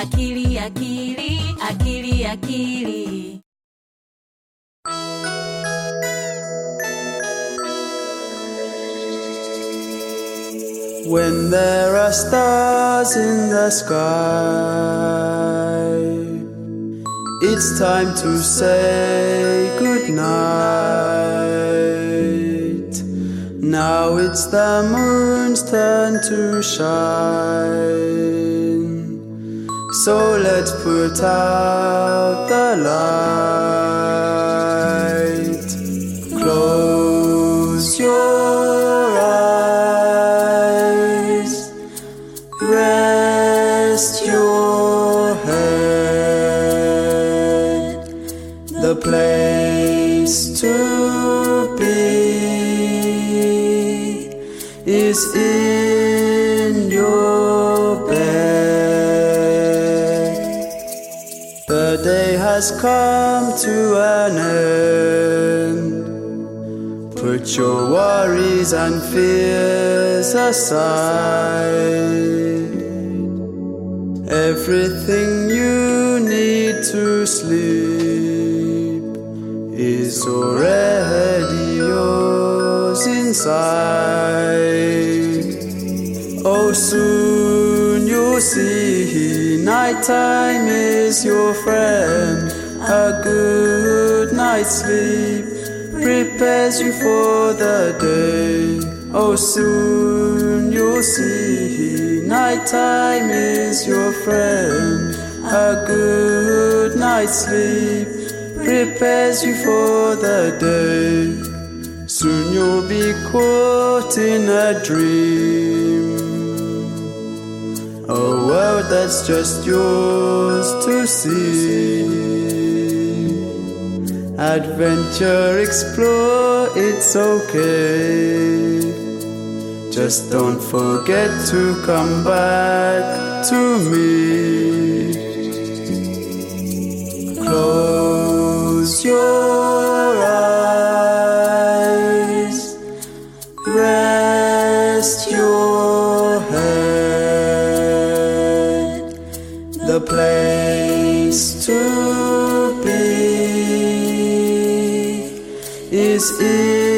akili akili akili akili When there are stars in the sky, it's time to say good night. Now it's the moon's turn to shine. So let's put out the light. Close your eyes. Rest your head. The place to be is in your The day has come to an end. Put your worries and fears aside. Everything you need to sleep is already yours inside. Oh, soon you'll see nighttime is your friend. A good night's sleep prepares you for the day. Oh, soon you'll see nighttime is your friend. A good night's sleep prepares you for the day. Soon you'll be caught in a dream. That's just yours to see. Adventure, explore, it's okay. Just don't forget to come back to me. The place to be is in